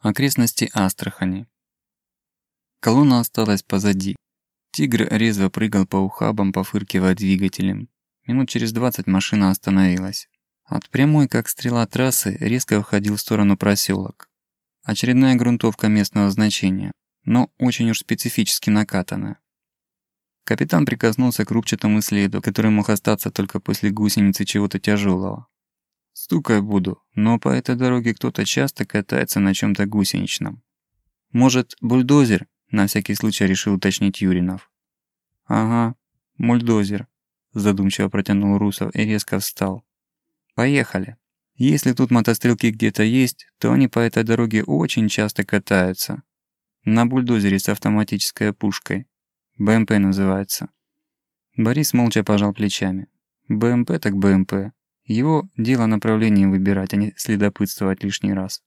Окрестности Астрахани. Колонна осталась позади. Тигр резво прыгал по ухабам, пофыркивая двигателем. Минут через двадцать машина остановилась. От прямой, как стрела трассы, резко уходил в сторону проселок. Очередная грунтовка местного значения, но очень уж специфически накатанная. Капитан прикоснулся к рубчатому следу, который мог остаться только после гусеницы чего-то тяжелого. Стукай буду, но по этой дороге кто-то часто катается на чем то гусеничном. Может, бульдозер? На всякий случай решил уточнить Юринов. Ага, бульдозер. Задумчиво протянул Русов и резко встал. Поехали. Если тут мотострелки где-то есть, то они по этой дороге очень часто катаются. На бульдозере с автоматической пушкой. БМП называется. Борис молча пожал плечами. БМП так БМП. Его дело направление выбирать, а не следопытствовать лишний раз.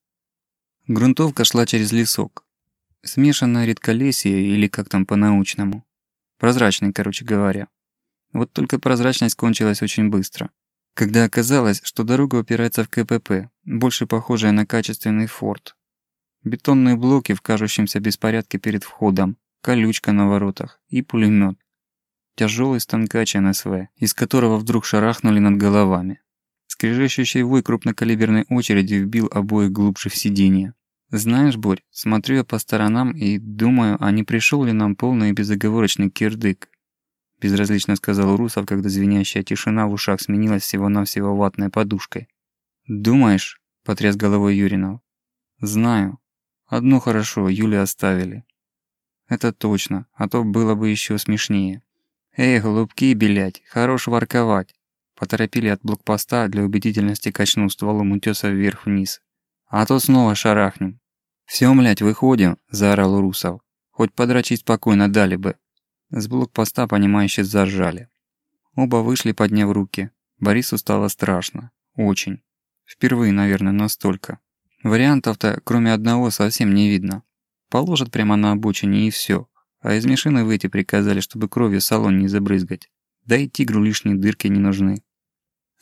Грунтовка шла через лесок. Смешанное редколесье или как там по-научному. Прозрачный, короче говоря. Вот только прозрачность кончилась очень быстро. Когда оказалось, что дорога упирается в КПП, больше похожая на качественный форт. Бетонные блоки в кажущемся беспорядке перед входом, колючка на воротах и пулемет. Тяжелый станкач НСВ, из которого вдруг шарахнули над головами. Скрежещущий вой крупнокалиберной очереди вбил обоих глубже в сиденье. «Знаешь, Борь, смотрю я по сторонам и думаю, а не пришел ли нам полный и безоговорочный кирдык?» Безразлично сказал Русов, когда звенящая тишина в ушах сменилась всего-навсего ватной подушкой. «Думаешь?» – потряс головой Юринов. «Знаю. Одно хорошо, Юлю оставили». «Это точно, а то было бы еще смешнее». «Эй, голубки, белять, хорош ворковать. Поторопили от блокпоста, для убедительности качнув стволом утёса вверх-вниз. А то снова шарахнем. «Всё, млять, выходим!» – заорал Урусов. «Хоть подрочить спокойно дали бы». С блокпоста, понимающе заржали. Оба вышли, подняв руки. Борису стало страшно. Очень. Впервые, наверное, настолько. Вариантов-то, кроме одного, совсем не видно. Положат прямо на обочине и всё. А из машины выйти приказали, чтобы кровью салон не забрызгать. Да и тигру лишние дырки не нужны.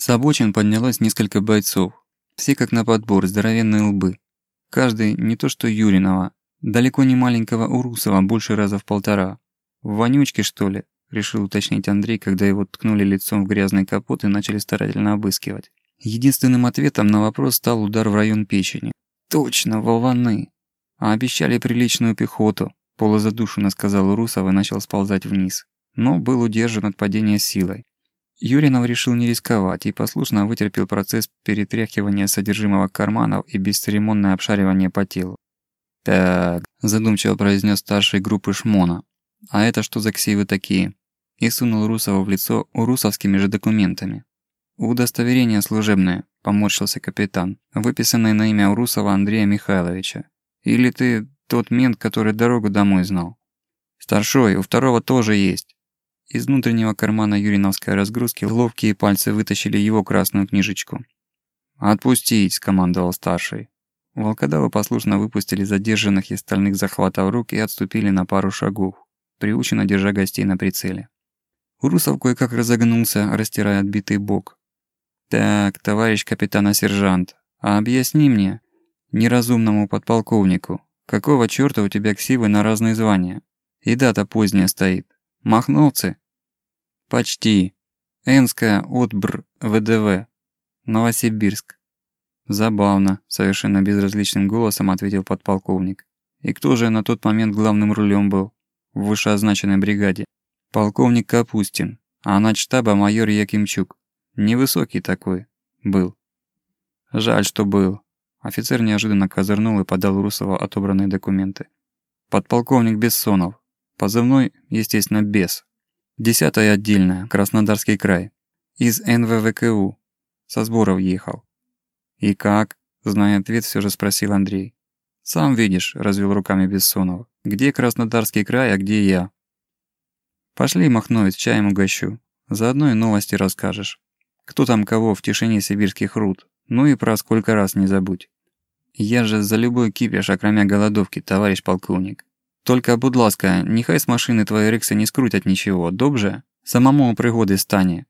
С обочин поднялось несколько бойцов. Все как на подбор, здоровенные лбы. Каждый не то что Юринова, далеко не маленького Урусова, больше раза в полтора. В вонючке, что ли? Решил уточнить Андрей, когда его ткнули лицом в грязный капот и начали старательно обыскивать. Единственным ответом на вопрос стал удар в район печени. «Точно, волваны!» А обещали приличную пехоту, полузадушенно сказал Урусов и начал сползать вниз. Но был удержан от падения силой. Юринов решил не рисковать и послушно вытерпел процесс перетряхивания содержимого карманов и бесцеремонное обшаривание по телу. «Так», – задумчиво произнес старший группы Шмона. «А это что за ксивы такие?» И сунул Русова в лицо урусовскими же документами. «Удостоверение служебное», – поморщился капитан, выписанное на имя Урусова Андрея Михайловича. «Или ты тот мент, который дорогу домой знал?» «Старшой, у второго тоже есть. Из внутреннего кармана юриновской разгрузки ловкие пальцы вытащили его красную книжечку. «Отпустить!» – скомандовал старший. Волкодавы послушно выпустили задержанных из стальных захватов рук и отступили на пару шагов, приученно держа гостей на прицеле. Урусов кое-как разогнулся, растирая отбитый бок. «Так, товарищ капитана-сержант, а объясни мне, неразумному подполковнику, какого чёрта у тебя ксивы на разные звания? И дата поздняя стоит. Махновцы? Почти. Энская отбр ВДВ. Новосибирск. Забавно, совершенно безразличным голосом ответил подполковник. И кто же на тот момент главным рулем был в вышеозначенной бригаде? Полковник Капустин, а начштаба майор Якимчук. Невысокий такой. Был. Жаль, что был. Офицер неожиданно козырнул и подал Русову отобранные документы. Подполковник Бессонов, Позывной, естественно, без. Десятая отдельная, Краснодарский край. Из НВВКУ. Со сборов ехал. «И как?» – зная ответ, все же спросил Андрей. «Сам видишь», – развел руками Бессонов. «Где Краснодарский край, а где я?» «Пошли, Махновец, чаем угощу. Заодно и новости расскажешь. Кто там кого в тишине сибирских руд. Ну и про сколько раз не забудь. Я же за любой кипиш, окромя голодовки, товарищ полковник. Только, будь ласка, нехай з машини твої рикси не скрутять нічого, добре? Самому пригоди стане.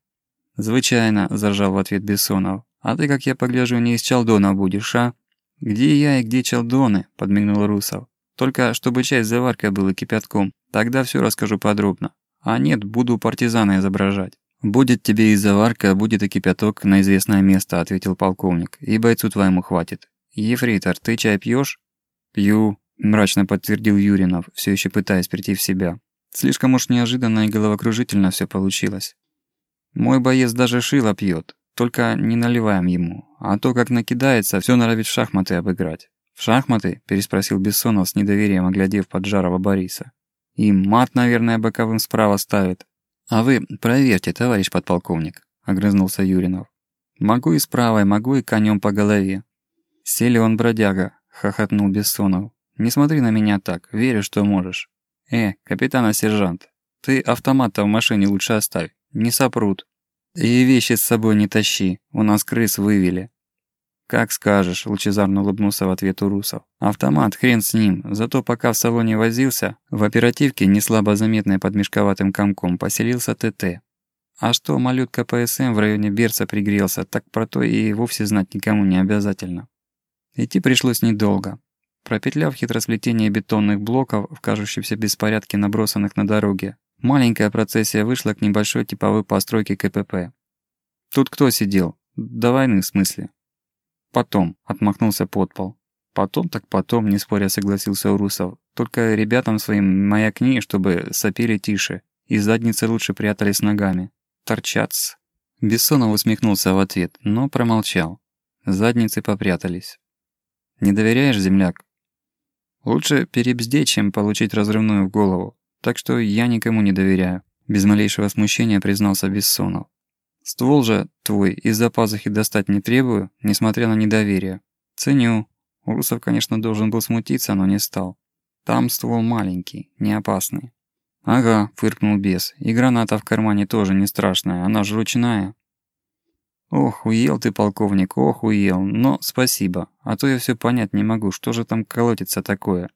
Звичайно, заржав в ответ Бессонов. А ты, как я погляжу, не из Чалдона будешь, а? «Где я и где челдоны?» – подмигнул Русов. «Только чтобы чай с заваркой был и кипятком. Тогда все расскажу подробно. А нет, буду партизана изображать». «Будет тебе и заварка, будет и кипяток на известное место», – ответил полковник. «И бойцу твоему хватит. Ефрейтор, ты чай пьешь? «Пью», – мрачно подтвердил Юринов, все еще пытаясь прийти в себя. Слишком уж неожиданно и головокружительно все получилось. Мой боец даже шило пьет, только не наливаем ему, а то как накидается, все норовит в шахматы обыграть. «В шахматы?» – переспросил Бессонов с недоверием, оглядев Поджарова Бориса. «И мат, наверное, боковым справа ставит». «А вы проверьте, товарищ подполковник», – огрызнулся Юринов. «Могу и с правой, могу и конем по голове». «Сели он бродяга», – хохотнул Бессонов. «Не смотри на меня так, верю, что можешь». «Э, капитан-сержант, ты автомат-то в машине лучше оставь, не сопрут». «И вещи с собой не тащи, у нас крыс вывели». «Как скажешь», – лучезарно улыбнулся в ответ Урусов. «Автомат, хрен с ним. Зато пока в салоне возился, в оперативке, не слабо заметной под мешковатым комком, поселился ТТ. А что малютка ПСМ в районе Берца пригрелся, так про то и вовсе знать никому не обязательно». Идти пришлось недолго. Пропетляв хитросплетение бетонных блоков в кажущемся беспорядке набросанных на дороге, маленькая процессия вышла к небольшой типовой постройке КПП. Тут кто сидел? До войны, в смысле. Потом, отмахнулся подпол. Потом так потом, не споря, согласился Урусов. Только ребятам своим маякни, чтобы сопели тише, и задницы лучше прятались ногами. Торчатся. Бессонов усмехнулся в ответ, но промолчал. Задницы попрятались. «Не доверяешь, земляк?» «Лучше перебздеть, чем получить разрывную в голову. Так что я никому не доверяю», – без малейшего смущения признался Бессонов. Ствол же твой из-за пазухи достать не требую, несмотря на недоверие. Ценю. Урусов, конечно, должен был смутиться, но не стал. Там ствол маленький, не опасный. «Ага», — фыркнул бес, — «и граната в кармане тоже не страшная, она же ручная». «Ох, уел ты, полковник, ох, уел, но спасибо, а то я все понять не могу, что же там колотится такое».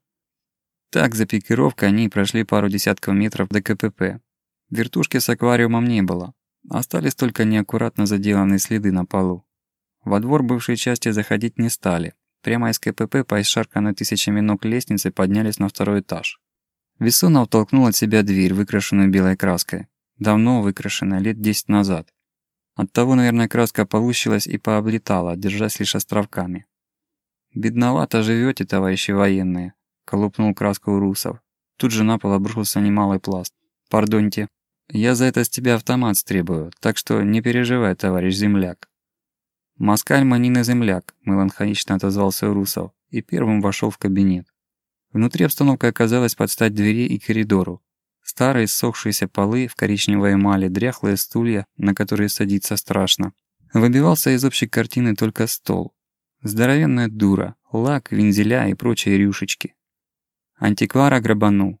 Так, за пикировкой они прошли пару десятков метров до КПП. Вертушки с аквариумом не было, Остались только неаккуратно заделанные следы на полу. Во двор бывшей части заходить не стали. Прямо из КПП по исшарканной тысячами ног лестнице поднялись на второй этаж. Весонов толкнул от себя дверь, выкрашенную белой краской. Давно выкрашенная, лет десять назад. Оттого, наверное, краска получилась и пооблетала, держась лишь островками. «Бедновато живете, товарищи военные», — колупнул краску Русов. Тут же на пол обрушился немалый пласт. «Пардоньте», я за это с тебя автомат стребую, так что не переживай, товарищ земляк». «Москаль манин земляк», – меланхолично отозвался Русов и первым вошел в кабинет. Внутри обстановка оказалась под стать двери и коридору. Старые ссохшиеся полы в коричневой эмали, дряхлые стулья, на которые садиться страшно. Выбивался из общей картины только стол. Здоровенная дура, лак, вензеля и прочие рюшечки. Антиквара грабанул.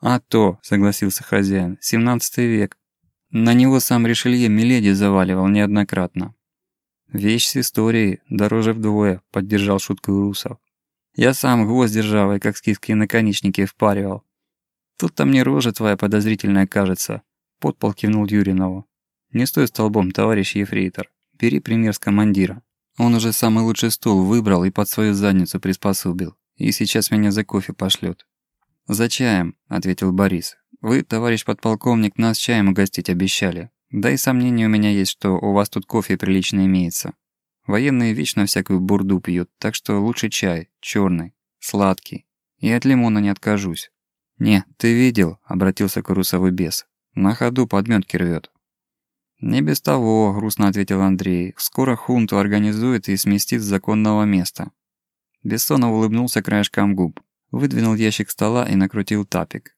«А то», — согласился хозяин, — «семнадцатый век». На него сам Ришелье Миледи заваливал неоднократно. «Вещь с историей, дороже вдвое», — поддержал шутку Русов. «Я сам гвоздь державой, как скидские наконечники, впаривал. Тут-то мне рожа твоя подозрительная кажется», — подпол кивнул Юринову. «Не стой столбом, товарищ ефрейтор. Бери пример с командира. Он уже самый лучший стул выбрал и под свою задницу приспособил. И сейчас меня за кофе пошлет. «За чаем», — ответил Борис. «Вы, товарищ подполковник, нас чаем угостить обещали. Да и сомнения у меня есть, что у вас тут кофе прилично имеется. Военные вечно всякую бурду пьют, так что лучше чай, черный, сладкий. И от лимона не откажусь». «Не, ты видел», — обратился к Русовый бес. «На ходу подметки рвет. «Не без того», — грустно ответил Андрей. «Скоро хунту организует и сместит с законного места». Бессонов улыбнулся краешком губ. Выдвинул ящик стола и накрутил тапик.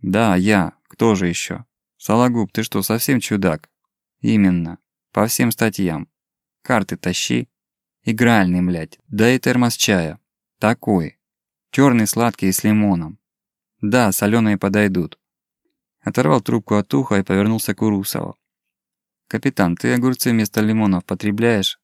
«Да, я. Кто же еще? Сологуб, ты что, совсем чудак?» «Именно. По всем статьям. Карты тащи. Игральный, блядь. Да и термос чая. Такой. Черный сладкий с лимоном. Да, соленые подойдут». Оторвал трубку от уха и повернулся к Урусову. «Капитан, ты огурцы вместо лимонов потребляешь?»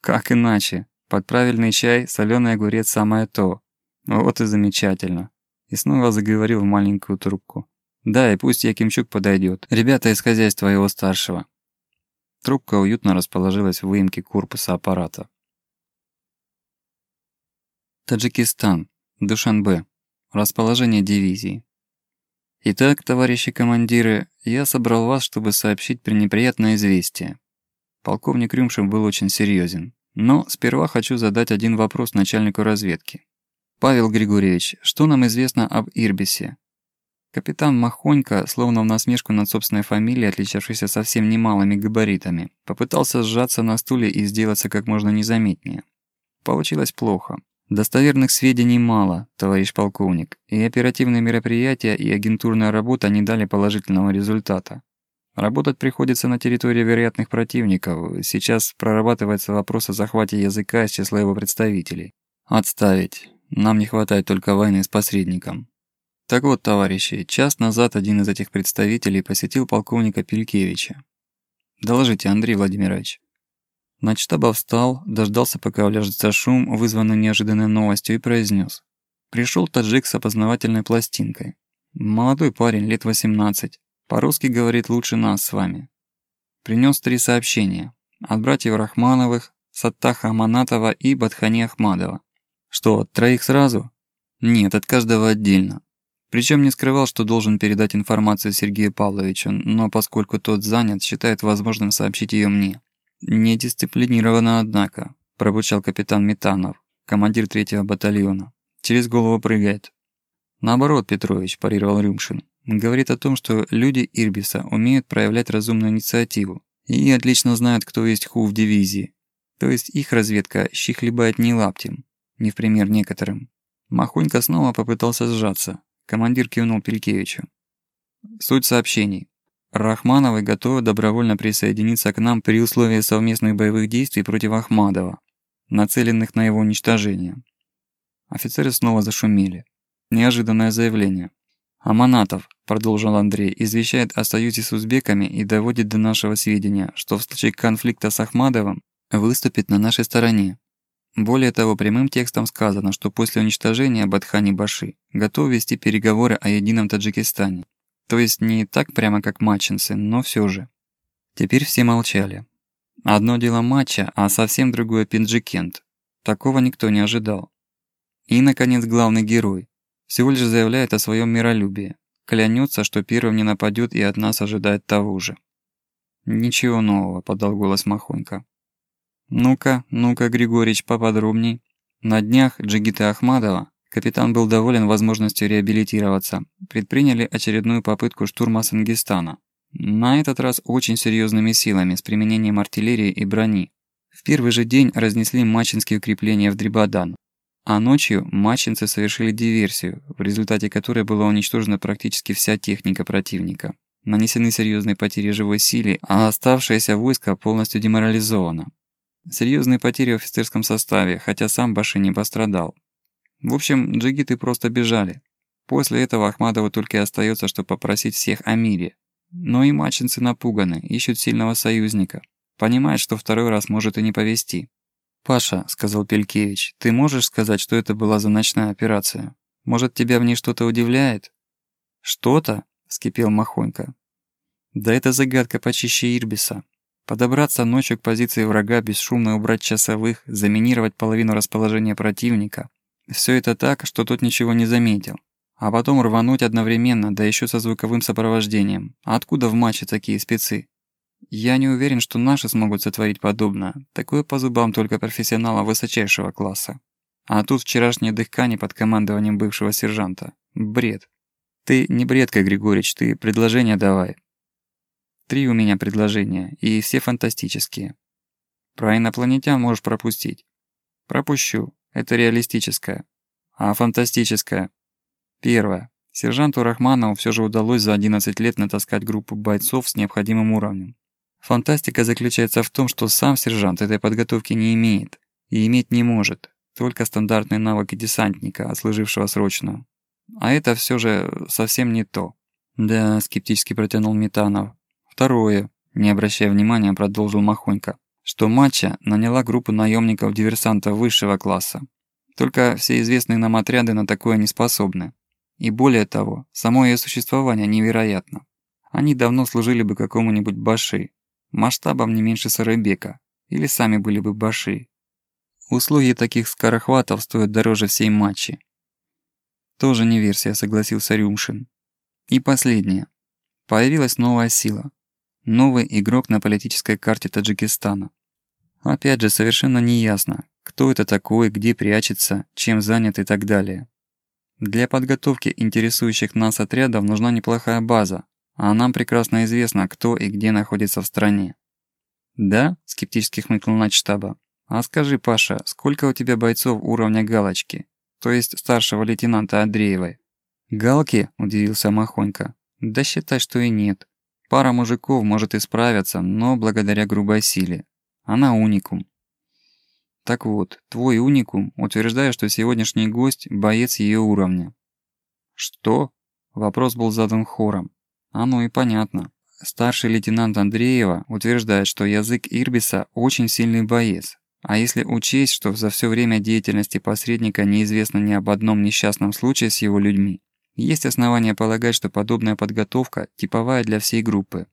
«Как иначе? Под правильный чай соленый огурец самое то. Вот и замечательно. И снова заговорил в маленькую трубку. Да, и пусть Якимчук подойдет. Ребята из хозяйства его старшего. Трубка уютно расположилась в выемке корпуса аппарата. Таджикистан. Душанбе. Расположение дивизии. Итак, товарищи командиры, я собрал вас, чтобы сообщить пренеприятное известие. Полковник Рюмшев был очень серьезен. Но сперва хочу задать один вопрос начальнику разведки. Павел Григорьевич, что нам известно об Ирбисе? Капитан Махонька, словно в насмешку над собственной фамилией, отличавшейся совсем немалыми габаритами, попытался сжаться на стуле и сделаться как можно незаметнее. Получилось плохо. Достоверных сведений мало, товарищ полковник, и оперативные мероприятия и агентурная работа не дали положительного результата. Работать приходится на территории вероятных противников. Сейчас прорабатывается вопрос о захвате языка из числа его представителей. Отставить. Нам не хватает только войны с посредником. Так вот, товарищи, час назад один из этих представителей посетил полковника Пелькевича. Доложите, Андрей Владимирович. Начтаба встал, дождался, пока уляжется шум, вызванный неожиданной новостью, и произнес: Пришел таджик с опознавательной пластинкой. Молодой парень, лет 18. По-русски говорит лучше нас с вами. Принес три сообщения. От братьев Рахмановых, Саттаха Аманатова и Батхани Ахмадова. Что, от троих сразу? Нет, от каждого отдельно. Причем не скрывал, что должен передать информацию Сергею Павловичу, но поскольку тот занят, считает возможным сообщить ее мне. «Недисциплинированно, однако», – пробучал капитан Метанов, командир третьего батальона. «Через голову прыгает». «Наоборот, Петрович», – парировал Рюмшин. «Говорит о том, что люди Ирбиса умеют проявлять разумную инициативу и отлично знают, кто есть ху в дивизии. То есть их разведка щихлебает не лаптем, не в пример некоторым». Махонька снова попытался сжаться. Командир кивнул Пелькевичу. «Суть сообщений. Рахмановы готовы добровольно присоединиться к нам при условии совместных боевых действий против Ахмадова, нацеленных на его уничтожение. Офицеры снова зашумели. Неожиданное заявление. «Аманатов», – продолжил Андрей, – извещает о союзе с узбеками и доводит до нашего сведения, что в случае конфликта с Ахмадовым выступит на нашей стороне. Более того, прямым текстом сказано, что после уничтожения Бадхани-Баши готов вести переговоры о едином Таджикистане. То есть не так прямо как мачинцы, но все же. Теперь все молчали. Одно дело матча, а совсем другое Пинджикент. Такого никто не ожидал. И, наконец, главный герой. Всего лишь заявляет о своем миролюбии. Клянется, что первым не нападет и от нас ожидает того же. «Ничего нового», — подал голос Махонька. «Ну-ка, ну-ка, Григорьевич, поподробней». На днях Джигита Ахмадова Капитан был доволен возможностью реабилитироваться. Предприняли очередную попытку штурма Сангистана. На этот раз очень серьезными силами, с применением артиллерии и брони. В первый же день разнесли мачинские укрепления в Дрибадан. А ночью мачинцы совершили диверсию, в результате которой была уничтожена практически вся техника противника. Нанесены серьезные потери живой силе, а оставшееся войско полностью деморализовано. Серьезные потери в офицерском составе, хотя сам Баши не пострадал. В общем, джигиты просто бежали. После этого Ахмадову только и остается, что попросить всех о мире. Но и мачинцы напуганы, ищут сильного союзника. Понимают, что второй раз может и не повезти. «Паша», — сказал Пелькевич, — «ты можешь сказать, что это была за ночная операция? Может, тебя в ней что-то удивляет?» «Что-то?» — вскипел Махонька. «Да это загадка почище Ирбиса. Подобраться ночью к позиции врага, бесшумно убрать часовых, заминировать половину расположения противника, все это так, что тот ничего не заметил. А потом рвануть одновременно, да еще со звуковым сопровождением. А откуда в матче такие спецы? Я не уверен, что наши смогут сотворить подобное. Такое по зубам только профессионала высочайшего класса. А тут вчерашнее дыхание под командованием бывшего сержанта. Бред. Ты не бредка, Григорьевич, ты предложение давай. Три у меня предложения, и все фантастические. Про инопланетян можешь пропустить. Пропущу. Это реалистическое. А фантастическое. Первое. Сержанту Рахманову все же удалось за 11 лет натаскать группу бойцов с необходимым уровнем. Фантастика заключается в том, что сам сержант этой подготовки не имеет и иметь не может, только стандартные навыки десантника, отслужившего срочную. А это все же совсем не то. Да, скептически протянул Метанов. Второе, не обращая внимания, продолжил Махонька что Матча наняла группу наемников-диверсантов высшего класса. Только все известные нам отряды на такое не способны. И более того, само ее существование невероятно. Они давно служили бы какому-нибудь баши, масштабом не меньше Сарайбека, или сами были бы баши. Услуги таких скорохватов стоят дороже всей матчи. Тоже не версия, согласился Рюмшин. И последнее. Появилась новая сила. Новый игрок на политической карте Таджикистана. Опять же, совершенно неясно, кто это такой, где прячется, чем занят и так далее. Для подготовки интересующих нас отрядов нужна неплохая база, а нам прекрасно известно, кто и где находится в стране. «Да?» – скептически хмыкнул начштаба. «А скажи, Паша, сколько у тебя бойцов уровня галочки? То есть старшего лейтенанта Андреевой?» «Галки?» – удивился Махонька. «Да считай, что и нет. Пара мужиков может и справиться, но благодаря грубой силе. Она уникум. Так вот, твой уникум утверждает, что сегодняшний гость – боец ее уровня. Что? Вопрос был задан хором. Оно и понятно. Старший лейтенант Андреева утверждает, что язык Ирбиса очень сильный боец. А если учесть, что за все время деятельности посредника неизвестно ни об одном несчастном случае с его людьми, есть основания полагать, что подобная подготовка типовая для всей группы.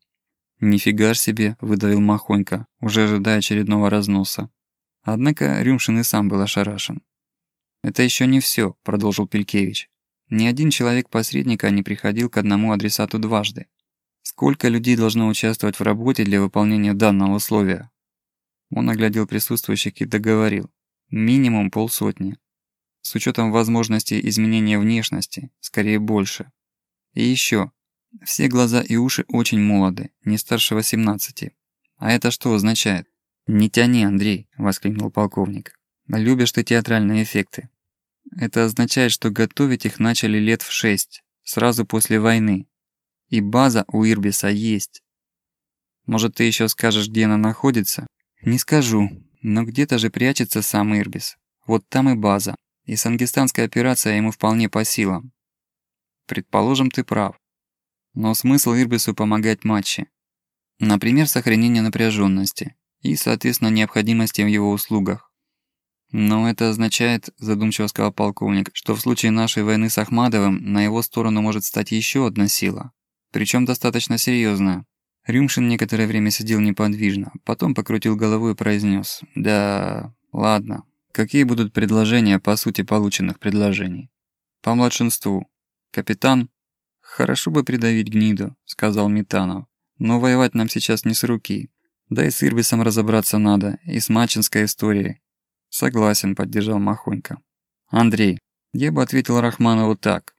«Нифига себе», – выдавил Махонька, уже ожидая очередного разноса. Однако Рюмшин и сам был ошарашен. «Это еще не все», – продолжил Пелькевич. «Ни один человек-посредника не приходил к одному адресату дважды. Сколько людей должно участвовать в работе для выполнения данного условия?» Он оглядел присутствующих и договорил. «Минимум полсотни. С учетом возможности изменения внешности, скорее больше. И еще. Все глаза и уши очень молоды, не старше 18. А это что означает? «Не тяни, Андрей», – воскликнул полковник. «Любишь ты театральные эффекты. Это означает, что готовить их начали лет в шесть, сразу после войны. И база у Ирбиса есть. Может, ты еще скажешь, где она находится? Не скажу, но где-то же прячется сам Ирбис. Вот там и база. И сангистанская операция ему вполне по силам. Предположим, ты прав. Но смысл Ирбису помогать матче? Например, сохранение напряженности и, соответственно, необходимости в его услугах. Но это означает, задумчиво сказал полковник, что в случае нашей войны с Ахмадовым на его сторону может стать еще одна сила. Причем достаточно серьезная. Рюмшин некоторое время сидел неподвижно, потом покрутил головой и произнес: «Да, ладно. Какие будут предложения по сути полученных предложений?» «По младшинству. Капитан?» «Хорошо бы придавить гниду», — сказал Митанов. «Но воевать нам сейчас не с руки. Да и с Ирбисом разобраться надо, и с Мачинской историей. Согласен, поддержал Махонька. Андрей, я бы ответил Рахманову так.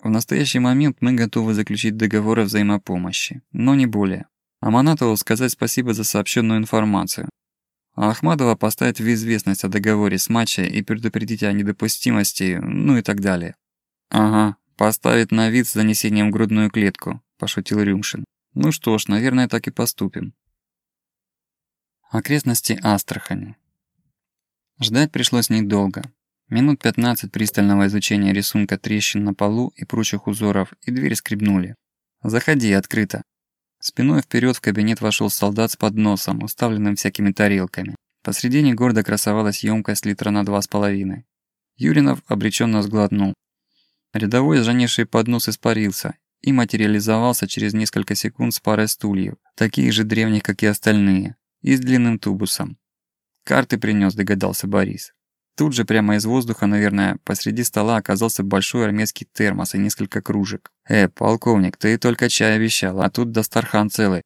В настоящий момент мы готовы заключить договор о взаимопомощи, но не более. А Манатову сказать спасибо за сообщенную информацию. А Ахмадова поставить в известность о договоре с матчей и предупредить о недопустимости, ну и так далее. Ага, поставить на вид с занесением в грудную клетку, пошутил Рюмшин. Ну что ж, наверное, так и поступим. Окрестности Астрахани. Ждать пришлось недолго. Минут 15 пристального изучения рисунка трещин на полу и прочих узоров, и дверь скребнули. «Заходи, открыто». Спиной вперед в кабинет вошел солдат с подносом, уставленным всякими тарелками. Посредине гордо красовалась емкость литра на два с половиной. Юринов обреченно сглотнул. Рядовой, сжанивший поднос, испарился и материализовался через несколько секунд с парой стульев, таких же древних, как и остальные, и с длинным тубусом. «Карты принес, догадался Борис. Тут же прямо из воздуха, наверное, посреди стола оказался большой армейский термос и несколько кружек. «Э, полковник, ты только чай обещал, а тут Дастархан целый»,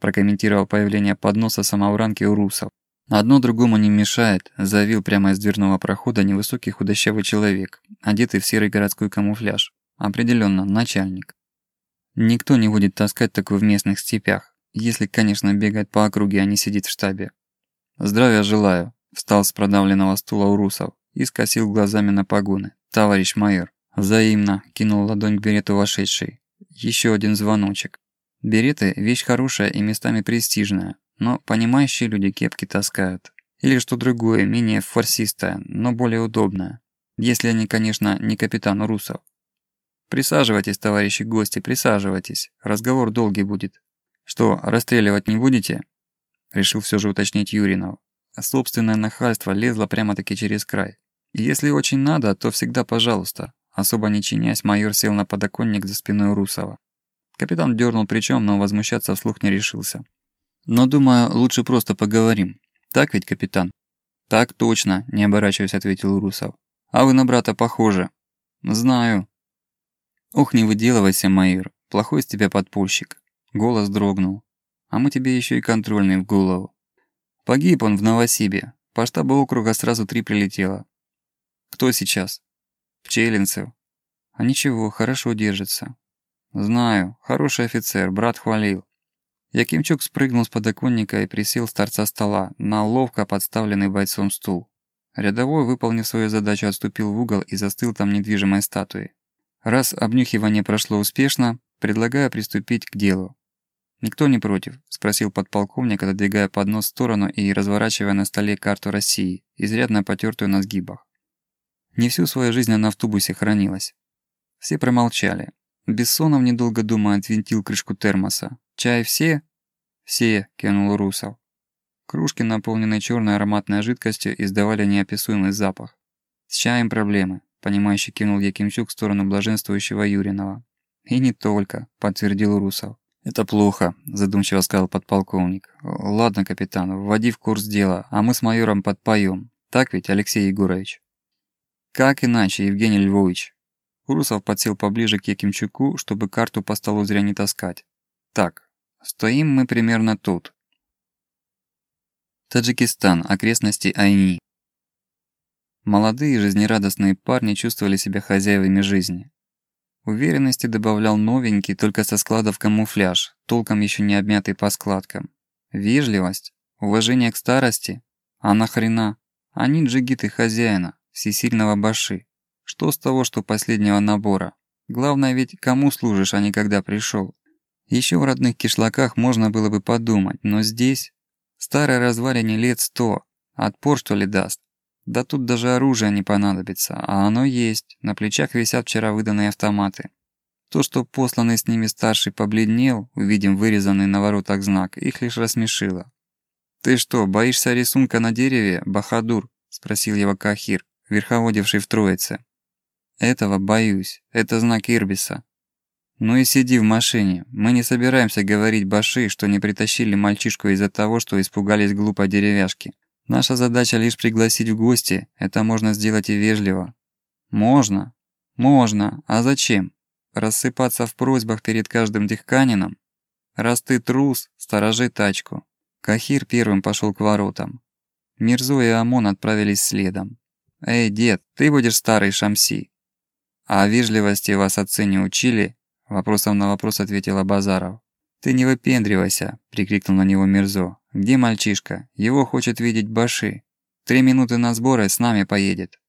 прокомментировал появление подноса самобранки Урусов. Одно другому не мешает, завил прямо из дверного прохода невысокий худощавый человек, одетый в серый городской камуфляж. Определенно, начальник. Никто не будет таскать такой в местных степях. Если, конечно, бегает по округе, а не сидит в штабе. «Здравия желаю», – встал с продавленного стула Урусов и скосил глазами на погоны. «Товарищ майор». «Взаимно», – кинул ладонь к берету вошедший. Еще один звоночек. Береты – вещь хорошая и местами престижная, но понимающие люди кепки таскают. Или что другое, менее форсистое, но более удобное. Если они, конечно, не капитан Урусов. Присаживайтесь, товарищи гости, присаживайтесь. Разговор долгий будет. «Что, расстреливать не будете?» Решил все же уточнить Юринов. Собственное нахальство лезло прямо-таки через край. «Если очень надо, то всегда пожалуйста». Особо не чинясь, майор сел на подоконник за спиной Русова. Капитан дернул плечом, но возмущаться вслух не решился. «Но, думаю, лучше просто поговорим. Так ведь, капитан?» «Так точно», – не оборачиваясь, ответил Русов. «А вы на брата похожи». «Знаю». «Ох, не выделывайся, Маир. Плохой из тебя подпольщик». Голос дрогнул. «А мы тебе еще и контрольный в голову». Погиб он в Новосибе. По штабу округа сразу три прилетело. Кто сейчас? Пчелинцев. А ничего, хорошо держится. Знаю, хороший офицер, брат хвалил. Якимчук спрыгнул с подоконника и присел с торца стола на ловко подставленный бойцом стул. Рядовой, выполнив свою задачу, отступил в угол и застыл там недвижимой статуей. Раз обнюхивание прошло успешно, предлагаю приступить к делу. «Никто не против?» – спросил подполковник, отодвигая поднос в сторону и разворачивая на столе карту России, изрядно потертую на сгибах. Не всю свою жизнь она в тубусе хранилась. Все промолчали. Бессонов, недолго думая, отвинтил крышку термоса. «Чай все?» «Все», – кивнул Русов. Кружки, наполненные черной ароматной жидкостью, издавали неописуемый запах. «С чаем проблемы», – понимающе кинул Якимчук в сторону блаженствующего Юринова. «И не только», – подтвердил Русов. «Это плохо», – задумчиво сказал подполковник. «Ладно, капитан, вводи в курс дела, а мы с майором подпоем. Так ведь, Алексей Егорович?» «Как иначе, Евгений Львович?» Урусов подсел поближе к Якимчуку, чтобы карту по столу зря не таскать. «Так, стоим мы примерно тут». Таджикистан, окрестности Айни. Молодые жизнерадостные парни чувствовали себя хозяевами жизни. Уверенности добавлял новенький, только со складов камуфляж, толком еще не обмятый по складкам. Вежливость, уважение к старости. А нахрена? Они джигиты хозяина, всесильного баши. Что с того, что последнего набора? Главное ведь, кому служишь, а не когда пришел. Еще в родных кишлаках можно было бы подумать, но здесь... Старой развалине лет сто. Отпор что ли даст? Да тут даже оружие не понадобится, а оно есть. На плечах висят вчера выданные автоматы. То, что посланный с ними старший побледнел, увидев вырезанный на воротах знак, их лишь рассмешило. «Ты что, боишься рисунка на дереве, Бахадур?» – спросил его Кахир, верховодивший в Троице. «Этого боюсь. Это знак Ирбиса». «Ну и сиди в машине. Мы не собираемся говорить Баши, что не притащили мальчишку из-за того, что испугались глупо деревяшки. Наша задача лишь пригласить в гости, это можно сделать и вежливо. Можно? Можно. А зачем? Рассыпаться в просьбах перед каждым дихканином? Раз ты трус, сторожи тачку. Кахир первым пошел к воротам. Мирзо и Амон отправились следом. «Эй, дед, ты будешь старый Шамси». «А вежливости вас отцы не учили?» Вопросом на вопрос ответила Базаров. «Ты не выпендривайся», – прикрикнул на него Мирзо. «Где мальчишка? Его хочет видеть Баши. Три минуты на сборы с нами поедет.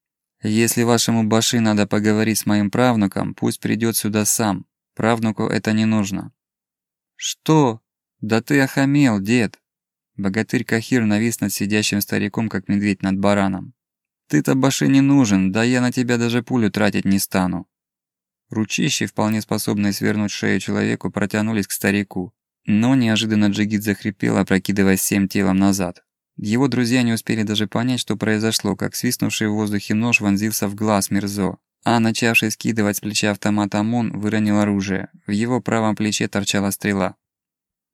Если вашему Баши надо поговорить с моим правнуком, пусть придет сюда сам. Правнуку это не нужно». «Что? Да ты охамел, дед!» Богатырь Кахир навис над сидящим стариком, как медведь над бараном. «Ты-то Баши не нужен, да я на тебя даже пулю тратить не стану». Ручищи, вполне способные свернуть шею человеку, протянулись к старику. Но неожиданно Джигит захрипел, опрокидываясь всем телом назад. Его друзья не успели даже понять, что произошло, как свистнувший в воздухе нож вонзился в глаз Мирзо, а начавший скидывать с плеча автомат ОМОН выронил оружие. В его правом плече торчала стрела.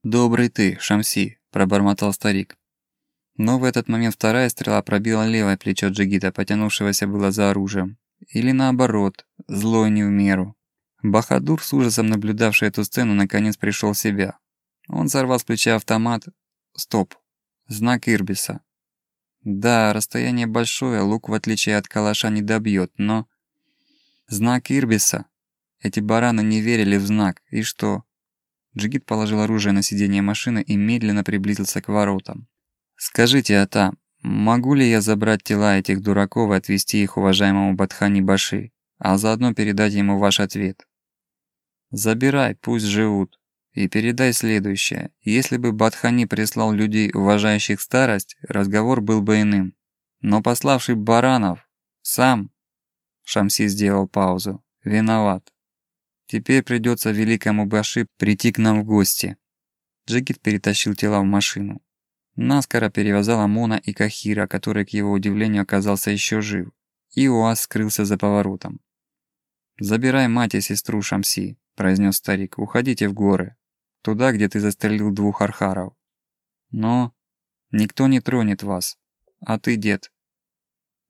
«Добрый ты, Шамси», – пробормотал старик. Но в этот момент вторая стрела пробила левое плечо Джигита, потянувшегося было за оружием. Или наоборот, злой не в меру. Бахадур, с ужасом наблюдавший эту сцену, наконец пришел в себя. Он сорвал с плеча автомат. Стоп. Знак Ирбиса. Да, расстояние большое, лук в отличие от калаша не добьет, но... Знак Ирбиса. Эти бараны не верили в знак. И что? Джигит положил оружие на сиденье машины и медленно приблизился к воротам. «Скажите, Ата, могу ли я забрать тела этих дураков и отвезти их уважаемому Батхани Баши, а заодно передать ему ваш ответ?» «Забирай, пусть живут. И передай следующее. Если бы Батхани прислал людей, уважающих старость, разговор был бы иным. Но пославший Баранов сам... Шамси сделал паузу. Виноват. Теперь придется великому Баши прийти к нам в гости. Джигит перетащил тела в машину. Наскоро перевязал Амона и Кахира, который, к его удивлению, оказался еще жив. И УАЗ скрылся за поворотом. «Забирай мать и сестру Шамси», – произнес старик. «Уходите в горы. Туда, где ты застрелил двух архаров. Но никто не тронет вас. А ты, дед,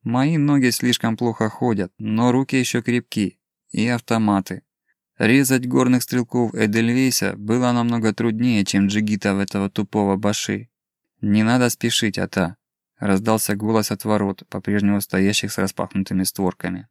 Мои ноги слишком плохо ходят, но руки еще крепки. И автоматы. Резать горных стрелков Эдельвейса было намного труднее, чем джигитов этого тупого баши. «Не надо спешить, Ата!» – раздался голос от ворот, по-прежнему стоящих с распахнутыми створками.